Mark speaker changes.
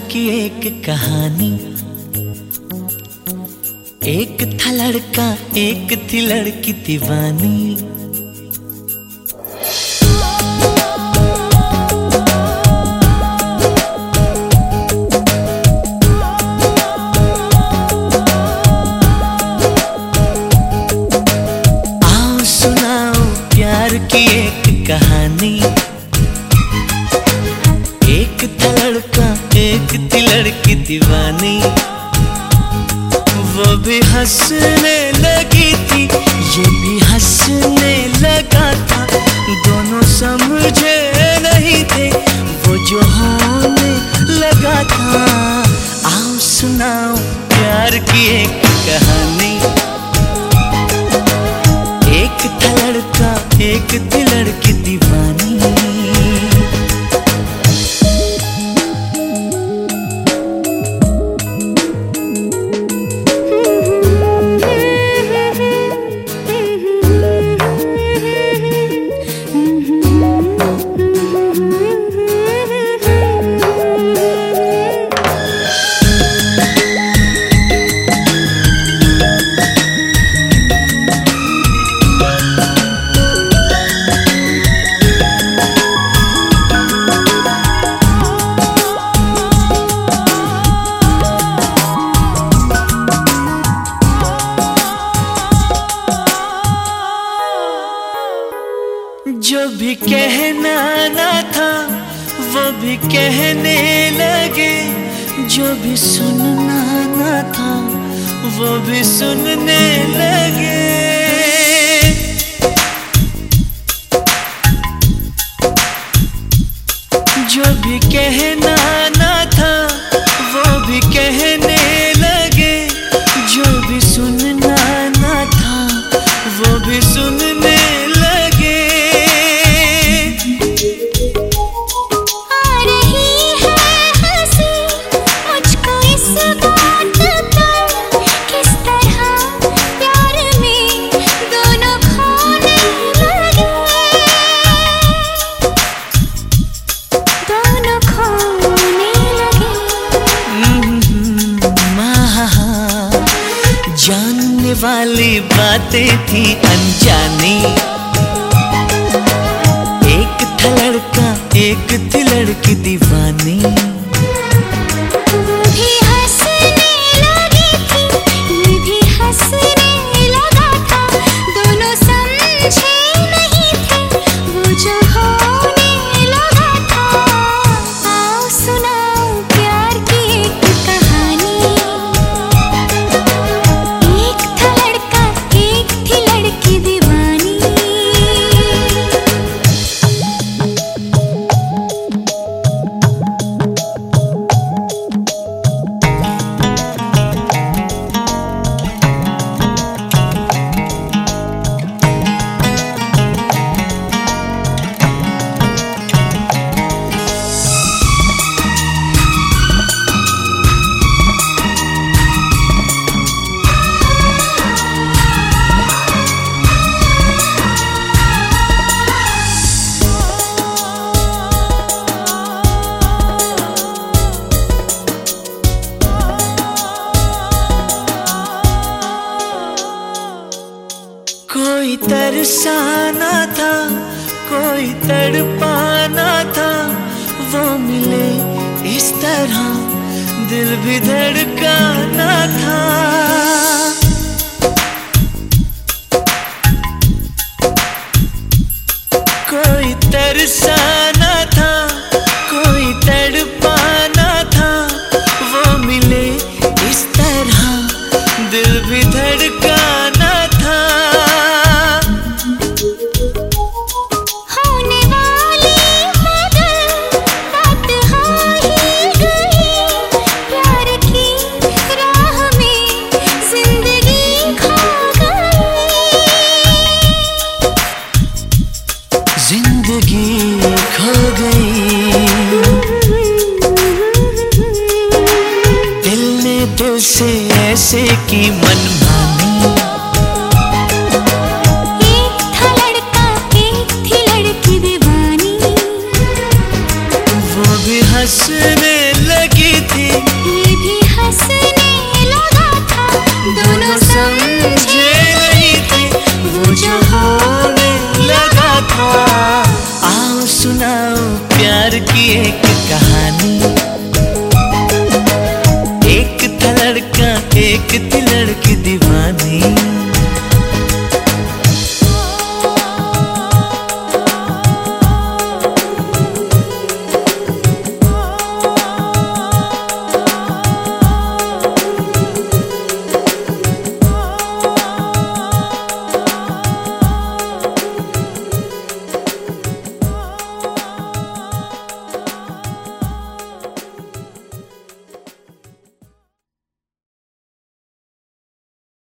Speaker 1: की एक कहानी। एक था लड़का, एक थी लड़की दीवानी। आओ सुनाओ प्यार की एक कहानी। दीवानी वो भी हंसने लगी थी, ये भी हंसने लगा था। दोनों समझे नहीं थे, वो जो होने लगा था। आओ सुनाओ प्यार की एक कहानी। एक था लड़का, एक थी लड़की दीवानी जो भी कहना ना था, वो भी कहने लगे। जो भी सुनना ना था, वो भी सुनने लगे।
Speaker 2: बातें
Speaker 1: थी अनजानी। एक था लड़का एक थी लड़की दीवानी। कोई तरसाना था कोई तड़पाना था। वो मिले इस तरह दिल भी धड़काना था। से की मन